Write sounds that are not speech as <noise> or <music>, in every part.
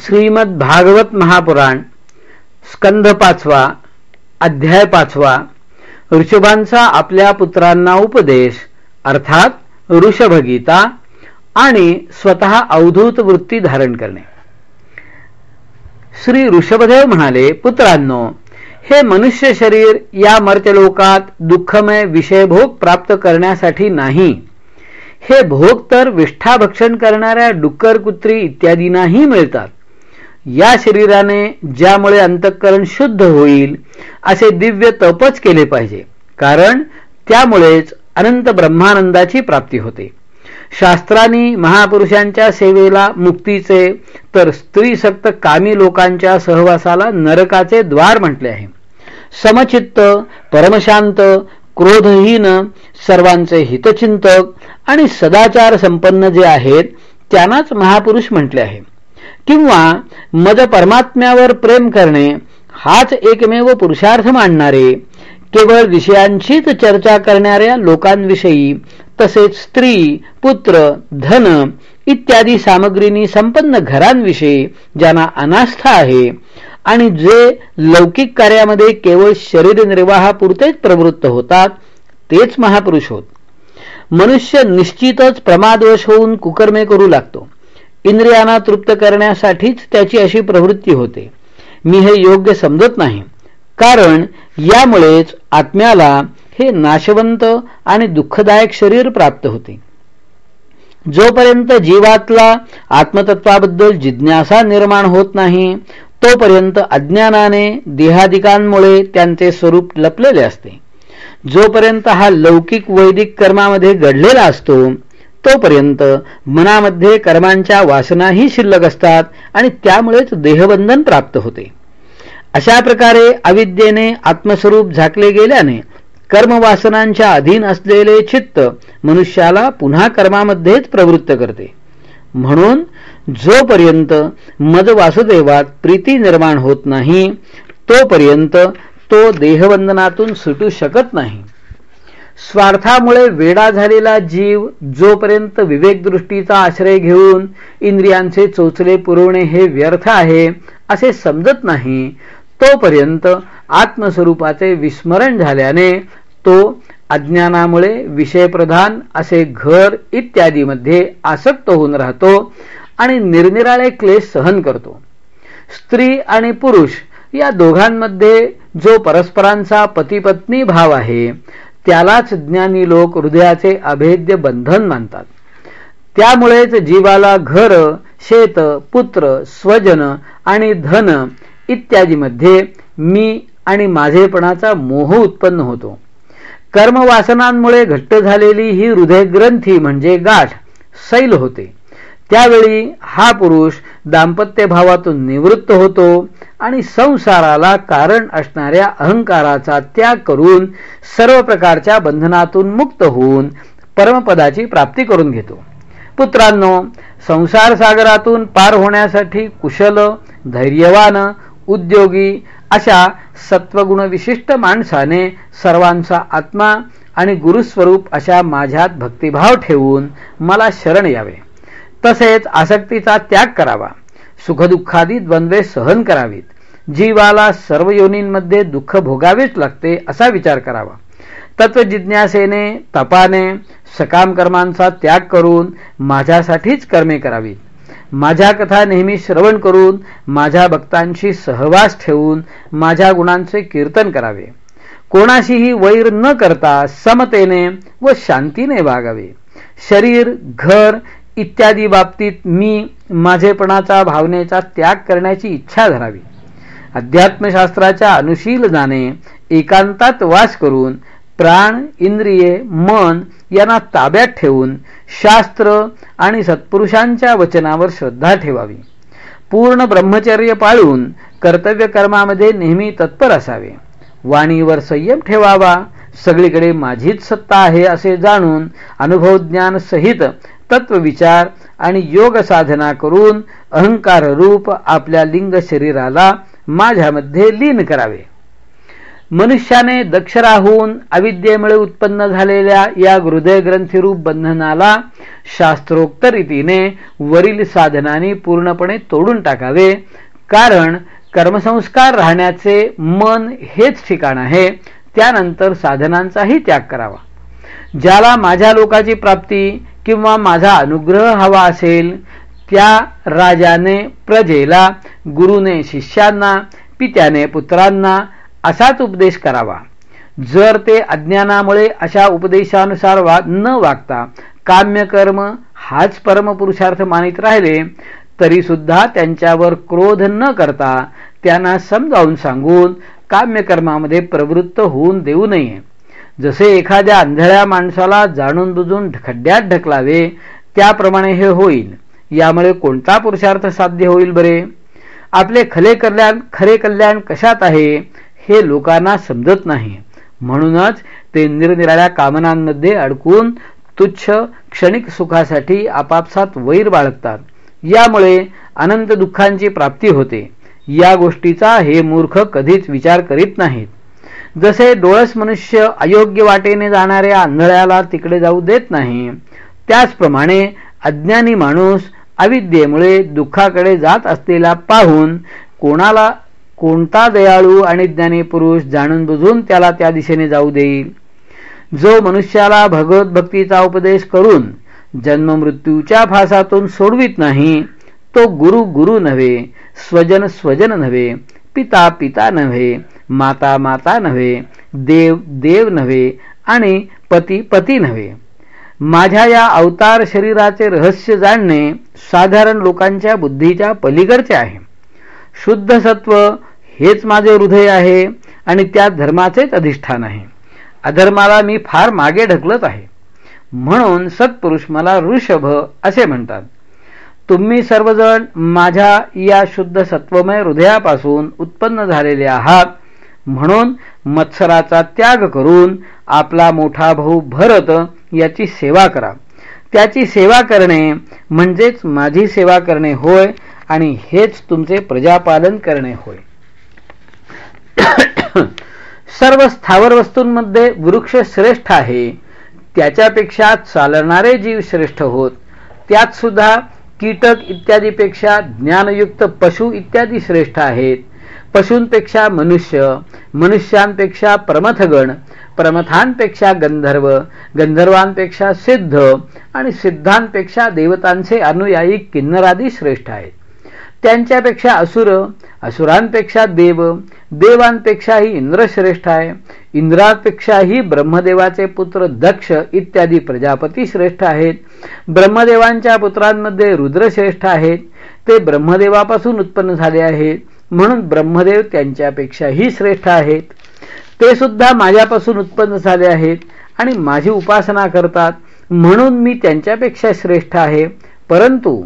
श्रीमद भागवत महापुराण स्कंध पाचवा अध्याय पाचवा ऋषभांचा आपल्या पुत्रांना उपदेश अर्थात ऋषभगीता आणि स्वतः अवधूत वृत्ती धारण करणे. श्री ऋषभदेव म्हणाले पुत्रांनो हे मनुष्य शरीर या मर्त्यलोकात दुःखमय विषयभोग प्राप्त करण्यासाठी नाही. हे भोग तर विष्ठाभक्षण करणाऱ्या डुक्कर कुत्री इत्यादींनाही मिळतात. या शरीराने ज्यामुळे अंतःकरण शुद्ध होईल असे दिव्य तपच केले पाहिजे. कारण त्यामुळेच अनंत ब्रह्मानंदाची प्राप्ती होते. शास्त्रांनी महापुरुषांच्या सेवेला मुक्तीचे तर स्त्रीसक्त कामी लोकांच्या सहवासाला नरकाचे द्वार म्हटले आहे. समचित्त परमशांत क्रोधहीन सर्वांचे हितचिंतक आणि सदाचार संपन्न जे आहेत त्यांनाच महापुरुष म्हटले आहे. किंवा मद परमात्म्यावर प्रेम करणे हाच एकमेव पुरुषार्थ मानणारे केवळ विषयांचीच चर्चा करणाऱ्या लोकांविषयी तसेच स्त्री पुत्र धन इत्यादी सामग्रीनी संपन्न घरांविषयी ज्यांना अनास्था आहे आणि जे लौकिक कार्यामध्ये केवळ शरीर निर्वाहापुरतेच प्रवृत्त होतात तेच महापुरुष होत. मनुष्य निश्चितच प्रमादवश होऊन कुकर्मे करू लागतो. इंद्रियांना तृप्त करण्यासाठीच त्याची अशी प्रवृत्ती होते. मी हे योग्य समजत नाही. कारण यामुळेच आत्म्याला हे नाशवंत आणि दुःखदायक शरीर प्राप्त होते. जोपर्यंत जीवातला आत्मतत्वाबद्दल जिज्ञासा निर्माण होत नाही तोपर्यंत अज्ञानाने देहादिकांमुळे त्यांचे स्वरूप लपलेले असते. जोपर्यंत हा लौकिक वैदिक कर्मामध्ये घडलेला असतो तोपर्यंत मनामध्ये कर्मांच्या वासनाही शिल्लक असतात आणि त्यामुळेच देहबंधन प्राप्त होते. अशा प्रकारे अविद्येने आत्मस्वरूप झाकले गेल्याने कर्मवासनांच्या अधीन असलेले चित्त मनुष्याला पुन्हा कर्मामध्येच प्रवृत्त करते. म्हणून जोपर्यंत मद वासुदेवात प्रीती निर्माण होत नाही तोपर्यंत तो देहबंधनातून सुटू शकत नाही. स्वार्थामुळे वेडा झालेला जीव जोपर्यंत विवेकदृष्टीचा आश्रय घेऊन इंद्रियांचे चोचले पुरवणे हे व्यर्थ आहे असे समजत नाही तोपर्यंत आत्मस्वरूपाचे विस्मरण झाल्याने तो अज्ञानामुळे विषयप्रधान असे घर इत्यादीमध्ये आसक्त होऊन राहतो आणि निरनिराळे क्लेश सहन करतो. स्त्री आणि पुरुष या दोघांमध्ये जो परस्परांचा पतीपत्नी भाव आहे त्यालाच ज्ञानी लोक हृदयाचे अभेद्य बंधन मानतात. त्यामुळेच जीवाला घर शेत पुत्र स्वजन आणि धन इत्यादीमध्ये मी आणि माझेपणाचा मोह उत्पन्न होतो. कर्मवासनांमुळे घट्ट झालेली ही हृदयग्रंथी म्हणजे गाठ सैल होते. त्यावेळी हा पुरुष दाम्पत्यभावातून निवृत्त होतो आणि संसाराला कारण असणाऱ्या अहंकाराचा त्याग करून सर्व प्रकारच्या बंधनातून मुक्त होऊन परमपदाची प्राप्ती करून घेतो. पुत्रांनो संसार सागरातून पार होण्यासाठी कुशल धैर्यवान उद्योगी अशा सत्वगुण विशिष्ट माणसाने सर्वांचा आत्मा आणि गुरुस्वरूप अशा माझ्यात भक्तिभाव ठेवून मला शरण यावे. तसेच आसक्तीचा त्याग करावा. सुखदुःखादी द्वंद्वे सहन करावीत. जीवाला सर्व योनींमध्ये दुःख भोगावेच लागते असा विचार करावा. तत्वजिज्ञासेने तपाने सकाम कर्मांचा त्याग करून माझ्यासाठीच कर्मे करावीत. माझ्या कथा नेहमी श्रवण करून माझ्या भक्तांशी सहवास ठेवून माझ्या गुणांचे कीर्तन करावे. कोणाशीही वैर न करता समतेने व शांतीने वागावे. शरीर घर इत्यादी बाबतीत मी माझेपणाचा भावनेचा त्याग करण्याची इच्छा धरावी. अध्यात्मशास्त्राच्या अनुशीलनाने एकांतात वास करून प्राण इंद्रिये मन यांना ताब्यात ठेवून शास्त्र आणि सत्पुरुषांच्या वचनावर श्रद्धा ठेवावी. पूर्ण ब्रह्मचर्य पाळून कर्तव्य कर्मामध्ये नेहमी तत्पर असावे. वाणीवर संयम ठेवावा. सगळीकडे माझीच सत्ता आहे असे जाणून अनुभवज्ञान सहित तत्वविचार आणि योग साधना करून अहंकार रूप आपल्या लिंग शरीराला माझ्यामध्ये लीन करावे. मनुष्याने दक्ष राहून अविद्येमुळे उत्पन्न झालेल्या या हृदय ग्रंथीरूप बंधनाला शास्त्रोक्त रीतीने वरील साधनांनी पूर्णपणे तोडून टाकावे. कारण कर्मसंस्कार राहण्याचे मन हेच ठिकाण आहे. त्यानंतर साधनांचाही त्याग करावा. ज्याला माझ्या लोकाची प्राप्ती किंवा माझा अनुग्रह हवा असेल त्या राजाने प्रजेला गुरुने शिष्यांना पित्याने पुत्रांना असाच उपदेश करावा. जर ते अज्ञानामुळे अशा उपदेशानुसार वा न वागता काम्यकर्म हाच परमपुरुषार्थ मानित राहिले तरी सुद्धा त्यांच्यावर क्रोध न करता त्यांना समजावून सांगून काम्यकर्मामध्ये प्रवृत्त होऊन देऊ नये. जसे एखाद्या अंधळ्या माणसाला जाणून बुजून खड्ड्यात ढकलावे त्याप्रमाणे हे होईल. यामुळे कोणता पुरुषार्थ साध्य होईल बरे? आपले खले कल्याण खरे कल्याण कशात आहे हे लोकांना समजत नाही. म्हणूनच ते निरनिराळ्या कामनांमध्ये अडकून तुच्छ क्षणिक सुखासाठी आपापसात वैर बाळगतात. यामुळे अनंत दुःखांची प्राप्ती होते. या गोष्टीचा हे मूर्ख कधीच विचार करीत नाहीत. जसे डोळस मनुष्य अयोग्य वाटेने जाणाऱ्या आंधळ्याला तिकडे जाऊ देत नाही त्याचप्रमाणे अज्ञानी माणूस अविद्येमुळे दुःखाकडे जात असलेला पाहून कोणाला कोणता दयाळू आणि ज्ञानी पुरुष जाणून बुजून त्याला त्या दिशेने जाऊ देईल. जो मनुष्याला भगवत भक्तीचा उपदेश करून जन्ममृत्यूच्या फासातून सोडवित नाही तो गुरु गुरु नव्हे स्वजन स्वजन नव्हे पिता पिता नव्हे माता माता नव्हे देव देव नव्हे आणि पती पती नव्हे. माझ्या या अवतार शरीराचे रहस्य जाणणे साधारण लोकांच्या बुद्धीच्या पलीकडचे आहे. शुद्ध सत्व हेच माझे हृदय आहे आणि त्यात धर्माचेच अधिष्ठान आहे. अधर्माला मी फार मागे ढकलत आहे. म्हणून सत्पुरुष मला ऋषभ असे म्हणतात. तुम्ही सर्वजण माझ्या या शुद्ध सत्वमय हृदयापासून उत्पन्न झालेले आहात म्हणून मत्सराचा त्याग करून आपला मोठा भाऊ भरत याची सेवा करा. त्याची सेवा करणे म्हणजेच माझी सेवा करणे होय आणि हेच तुमचे प्रजापालन करणे होय. <coughs> सर्व स्थावर वस्तूंमध्ये वृक्ष श्रेष्ठ आहे. त्याच्यापेक्षा चालणारे जीव श्रेष्ठ होत. त्यात सुद्धा कीटक इत्यादीपेक्षा ज्ञानयुक्त पशु इत्यादी श्रेष्ठ आहेत. पशूंपेक्षा मनुष्य मनुष्यांपेक्षा प्रमथगण प्रमथांपेक्षा गंधर्व गंधर्वांपेक्षा सिद्ध आणि सिद्धांपेक्षा देवतांचे अनुयायी किन्नरादी श्रेष्ठ आहेत. त्यांच्यापेक्षा असुर असुरांपेक्षा देव देवांपेक्षाही इंद्र श्रेष्ठ आहे इंद्रापेक्षाही ब्रह्मदेवाचे पुत्र दक्ष इत्यादी प्रजापती श्रेष्ठ आहेत ब्रह्मदेवांच्या पुत्रांमध्ये रुद्र श्रेष्ठ आहेत ते ब्रह्मदेवापासून उत्पन्न झाले आहेत म्हणून ब्रह्मदेव त्यांच्यापेक्षाही श्रेष्ठ आहेत. ते सुद्धा माझ्यापासून उत्पन्न झाले आहेत आणि माझी उपासना करतात म्हणून मी त्यांच्यापेक्षा श्रेष्ठ आहे. परंतु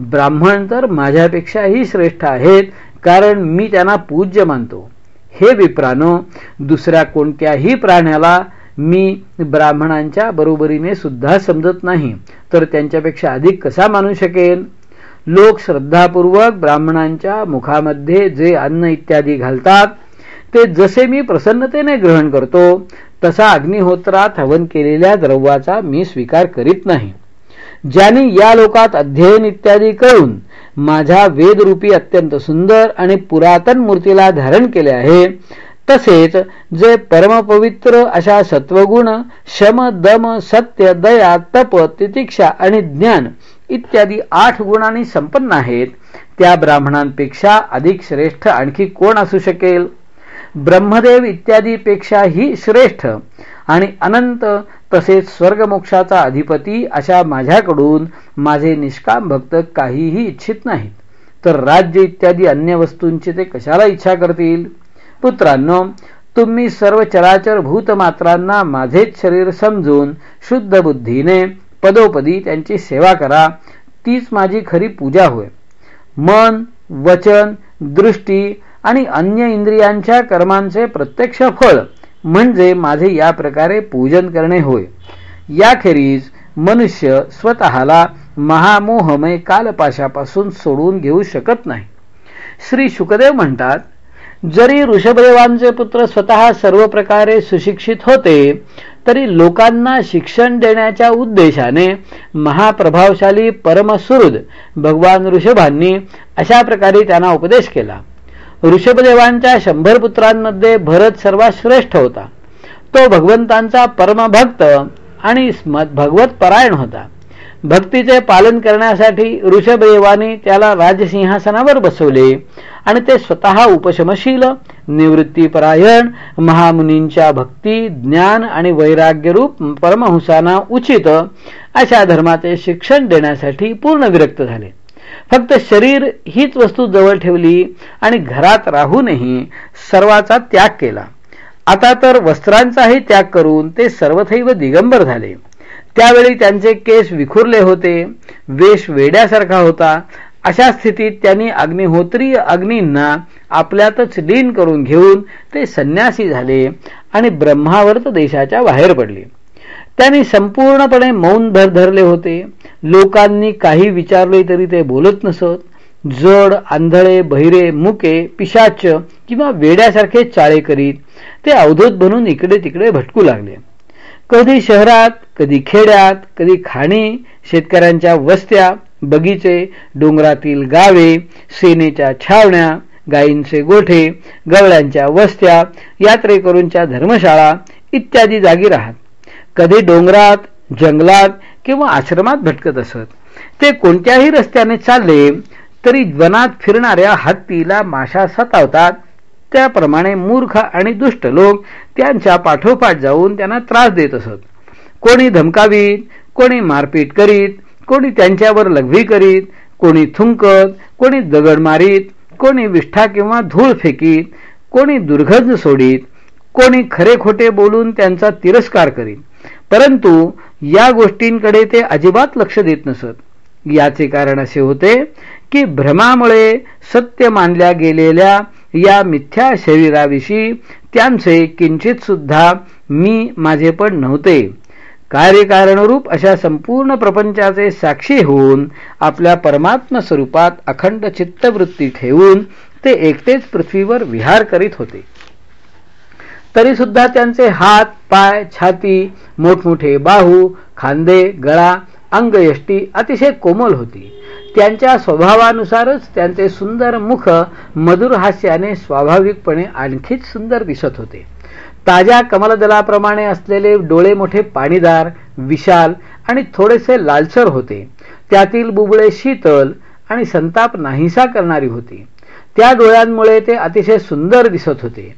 ब्राह्मण तर माझ्यापेक्षाही श्रेष्ठ आहेत कारण मी त्यांना पूज्य मानतो. हे विप्रानो दुसऱ्या कोणत्याही प्राण्याला मी ब्राह्मणांच्या बरोबरीने सुद्धा समजत नाही तर त्यांच्यापेक्षा अधिक कसा मानू शकेन? लोक श्रद्धापूर्वक ब्राह्मणांच्या मुखामध्ये जे अन्न इत्यादी घालतात ते जसे मी प्रसन्नतेने ग्रहण करतो तसा अग्निहोत्रात हवन केलेल्या द्रव्याचा मी स्वीकार करीत नाही. ज्यांनी या लोकात अध्ययन इत्यादी करून माझ्या वेदरूपी अत्यंत सुंदर आणि पुरातन मूर्तीला धारण केले आहे तसेच जे परमपवित्र अशा सत्वगुण शम दम सत्य दया तप तितिक्षा आणि ज्ञान इत्यादी आठ गुणांनी संपन्न आहेत. त्या ब्राह्मणांपेक्षा अधिक श्रेष्ठ आणखी कोण असू शकेल? ब्रह्मदेव इत्यादीपेक्षाही श्रेष्ठ आणि अनंत तसेच स्वर्गमोक्षाचा अधिपती अशा माझ्याकडून माझे निष्काम भक्त काहीही इच्छित नाहीत. तर राज्य इत्यादी अन्य वस्तूंची ते कशाला इच्छा करतील? पुत्रांनो तुम्ही सर्व चराचर भूतमात्रांना माझेच शरीर समजून शुद्ध बुद्धीने पदोपदी त्यांची सेवा करा तीच माझी खरी पूजा होय. मन वचन दृष्टी आणि अन्य इंद्रियांच्या कर्मांचे प्रत्यक्ष फळ म्हणजे माझे या प्रकारे पूजन करणे होय. याखेरीज मनुष्य स्वतःला महामोहमय कालपाशापासून सोडून घेऊ शकत नाही. श्री शुकदेव म्हणतात जरी ऋषभदेवांचे पुत्र स्वतः सर्व प्रकारे सुशिक्षित होते तरी लोकांना शिक्षण देण्याच्या उद्देशाने महाप्रभावशाली परमसुहृद भगवान ऋषभांनी अशा प्रकारे त्यांना उपदेश केला. ऋषभदेवांच्या शंभर पुत्रांमध्ये भरत सर्वात श्रेष्ठ होता. तो भगवंतांचा परमभक्त आणि भगवत परायण होता. भक्तीचे पालन करण्यासाठी ऋषभदेवाने त्याला राजसिंहासनावर बसवले आणि ते स्वतः उपशमशील निवृत्तीपरायण महामुनींच्या भक्ती ज्ञान आणि वैराग्यरूप परमहंसांना उचित अशा धर्माचे शिक्षण देण्यासाठी पूर्ण विरक्त झाले. फक्त शरीर हीच वस्तू जवळ ठेवली आणि घरात राहूनही सर्वाचा त्याग केला. आता तर वस्त्रांचाही त्याग करून ते सर्वथैव दिगंबर झाले. त्यावेळी त्यांचे केस विखुरले होते वेश वेड्यासारखा होता. अशा स्थितीत त्यांनी अग्निहोत्री अग्नींना आपल्यातच लीन करून घेऊन ते संन्यासी झाले आणि ब्रह्मावर्त देशाच्या बाहेर पडले. त्यांनी संपूर्णपणे मौन धर धरले होते. लोकांनी काही विचारले तरी ते बोलत नसत. जड आंधळे बहिरे मुके पिशाच किंवा वेड्यासारखे चाळे करीत ते अवधूत बनून इकडे तिकडे भटकू लागले. कधी शहरात कधी खेड्यात कधी खाणी शेतकऱ्यांच्या वस्त्या बगीचे डोंगरातील गावे सेनेच्या छावण्या गायींचे गोठे गवळ्यांच्या वस्त्या यात्रेकरूंच्या धर्मशाळा इत्यादी जागी राहत. कधी डोंगरात जंगलात किंवा आश्रमात भटकत असत. ते कोणत्याही रस्त्याने चालले तरी वनात फिरणाऱ्या हत्तीला माशा सतावतात. त्याप्रमाणे मूर्ख आणि दुष्ट लोक त्यांच्या पाठोपाठ जाऊन त्यांना त्रास देत असत. कोणी धमकावीत कोणी मारपीट करीत कोणी त्यांच्यावर लघवी करीत कोणी थुंकत कोणी दगड मारीत कोणी विष्ठा किंवा धूळ फेकीत कोणी दुर्गंध सोडीत कोणी खरे खोटे बोलून त्यांचा तिरस्कार करीत. परंतु या गोष्टींकडे ते अजिबात लक्ष देत नसत. याचे कारण असे होते की भ्रमामुळे सत्य मानल्या गेलेल्या या मिथ्या शरीराविषयी त्यांचे किंचित सुद्धा मी माझेपण नव्हते. कार्यकारणरूप अशा संपूर्ण प्रपंचाचे साक्षी होऊन आपल्या परमात्म स्वरूपात अखंड चित्तवृत्ती ठेवून ते एकटेच पृथ्वीवर विहार करीत होते. तरी सुद्धा त्यांचे हात पाय छाती मोठमोठे बाहू खांदे गळा अंगयष्टी अतिशय कोमल होती. त्यांच्या स्वभावानुसारच त्यांचे सुंदर मुख मधुर हास्याने स्वाभाविकपणे आणखीच सुंदर दिसत होते. ताज्या कमलदलाप्रमाणे असलेले डोळे मोठे पाणीदार विशाल आणि थोडेसे लालसर होते. त्यातील बुबळे शीतल आणि संताप नाहीसा करणारी होती. त्या डोळ्यांमुळे ते अतिशय सुंदर दिसत होते.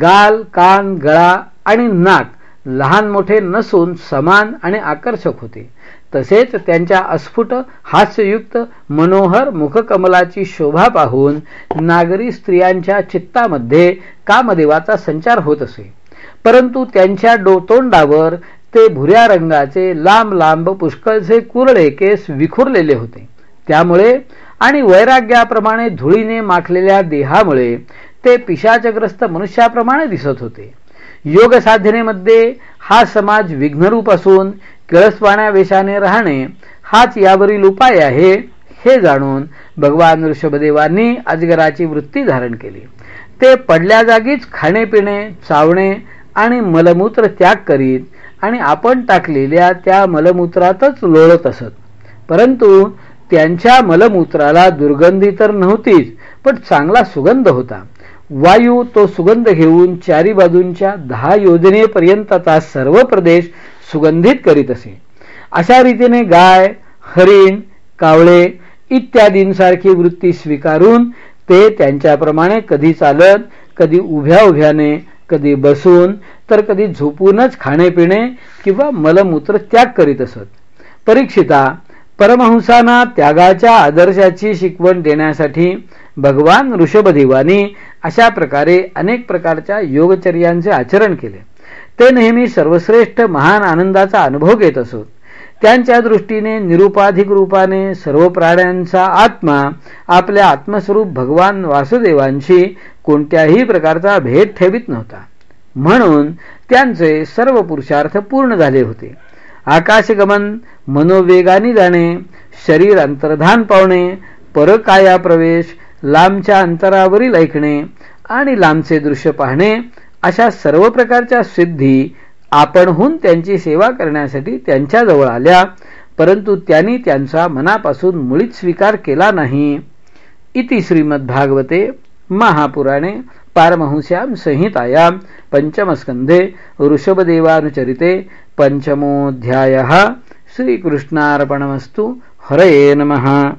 गाल कान गळा आणि नाक लहान मोठे नसून समान आणि आकर्षक होते. तसेच त्यांच्या अस्फुट हास्ययुक्त मनोहर मुखकमलाची शोभा पाहून नागरी स्त्रियांच्या चित्तामध्ये कामदेवाचा संचार होत असे. परंतु त्यांच्या डोतोंडावर ते भुऱ्या रंगाचे लांब लांब पुष्कळचे कुरळे केस विखुरलेले होते. त्यामुळे आणि वैराग्याप्रमाणे धुळीने माखलेल्या देहामुळे ते पिशाचग्रस्त मनुष्याप्रमाणे दिसत होते. योग साधनेमध्ये हा समाज विघ्नरूप असून किळसवाण्या वेशाने राहणे हाच यावरील उपाय आहे हे जाणून भगवान ऋषभदेवांनी अजगराची वृत्ती धारण केली. ते पडल्या जागीच खाणे पिणे चावणे आणि मलमूत्र त्याग करीत आणि आपण टाकलेल्या त्या मलमूत्रातच लोळत असत. परंतु त्यांच्या मलमूत्राला दुर्गंधी तर नव्हतीच पण चांगला सुगंध होता. वायू तो सुगंध घेऊन चारी बाजूंच्या दहा योजनेपर्यंतचा सर्व प्रदेश सुगंधित करीत असे. अशा रीतीने गाय हरिण कावळे इत्यादींसारखी वृत्ती स्वीकारून ते त्यांच्याप्रमाणे कधी चालत कधी उभ्या उभ्याने कधी बसून तर कधी झोपूनच खाणे पिणे किंवा मलमूत्र त्याग करीत असत. परीक्षिता परमहंसांना त्यागाच्या आदर्शाची शिकवण देण्यासाठी भगवान ऋषभदेवानी अशा प्रकारे अनेक प्रकारच्या योगचर्यांचे आचरण केले. ते नेहमी सर्वश्रेष्ठ महान आनंदाचा अनुभव घेत असत. त्यांच्या दृष्टीने निरुपाधिक रूपाने सर्व प्राण्यांचा आत्मा आपल्या आत्मस्वरूप भगवान वासुदेवांशी कोणत्याही प्रकारचा भेद ठेवित नव्हता. म्हणून त्यांचे सर्व पुरुषार्थ पूर्ण झाले होते. आकाशगमन मनोवेगाने जाणे शरीर अंतर्धान पावणे परकाया प्रवेश लांबच्या अंतरावरील ऐकणे आणि लांबचे दृश्य पाहणे अशा सर्व प्रकारच्या सिद्धी आपणहून त्यांची सेवा करण्यासाठी त्यांच्याजवळ आल्या परंतु त्यांनी त्यांचा मनापासून मुळीच स्वीकार केला नाही. इति श्रीमद्भागवते महापुराणे पारमहंस्यां संहितायां पंचमस्कंधे ऋषभदेवानुचरिते पंचमोऽध्यायः. श्रीकृष्णार्पणमस्तु. हरये नमः.